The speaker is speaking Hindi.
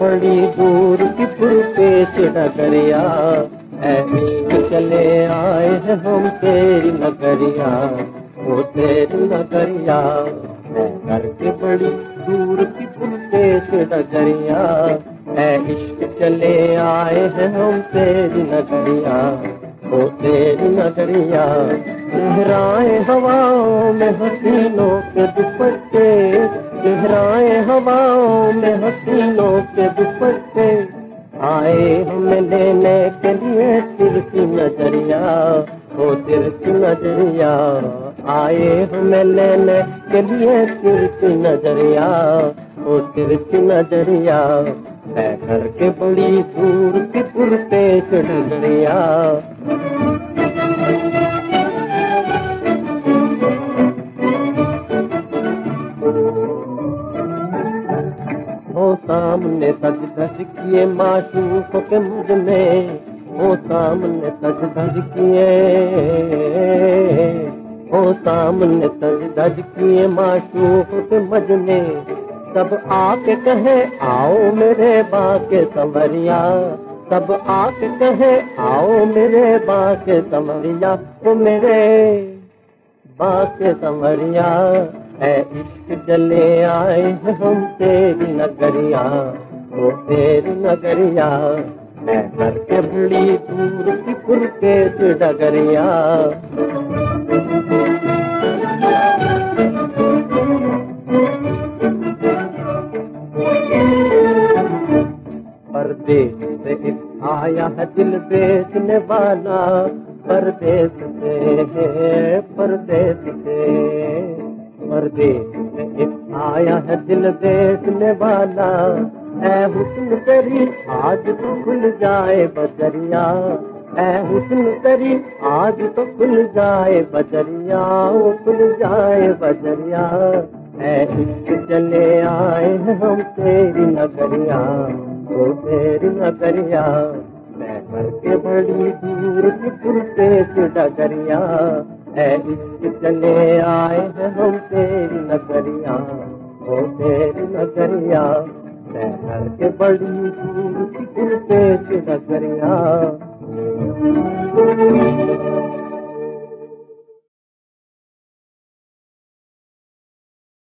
बड़ी दूर की पुरपेश नगरिया ऐ चले आए हैं हम तेरी नगरिया वो तेरी नगरिया। घर के बड़ी दूर की पुरपेश नगरिया ऐ इश्क चले आए हैं हम तेरी नगरिया वो तेरी नगरिया। गहराए हवाओं में हसीनों के दुपट्टे, गहराए हवाओं में हसीनों के दुपट्टे आए हमें लेने के लिए तिरछी नज़रिया, ओ तिरछी नज़रिया। आए हमें लेने के लिए तिरछी नज़रिया, ओ तिरछी नज़रिया। है घर के बड़ी दूर की पुरते नज़रिया। हो सामने सज धज किए माशूक के मुझमें। हो सामने सज धज किए, हो सामने सज धज किए माशूक के मझ में। सब आके कहे, आओ मेरे बाके समरिया। सब आके कहे, आओ मेरे बाके समरिया। ओ मेरे बाके समरिया। है इश्क जले आए हम तेरी नगरिया वो तेरी नगरिया। मैं घर के बड़ी दूर की पुरके डगरिया। परदेश से आया है दिल बेचने वाला परदेश से परदेश से। से एक आया है दिल बेचने वाला। ऐ हुस्न तेरी, आज तो खुल जाए बजरिया। ऐ हुस्न तेरी, आज तो खुल जाए बजरिया। ओ, खुल जाए बजरिया। ऐ इश्क चले आए हैं हम तेरी नगरिया। ओ, तेरी नगरिया, मैं घर के बड़ी दूर की पुरते डगरिया। है इश्क चले आए हैं घर के बड़ी दूर पुरते डगरिया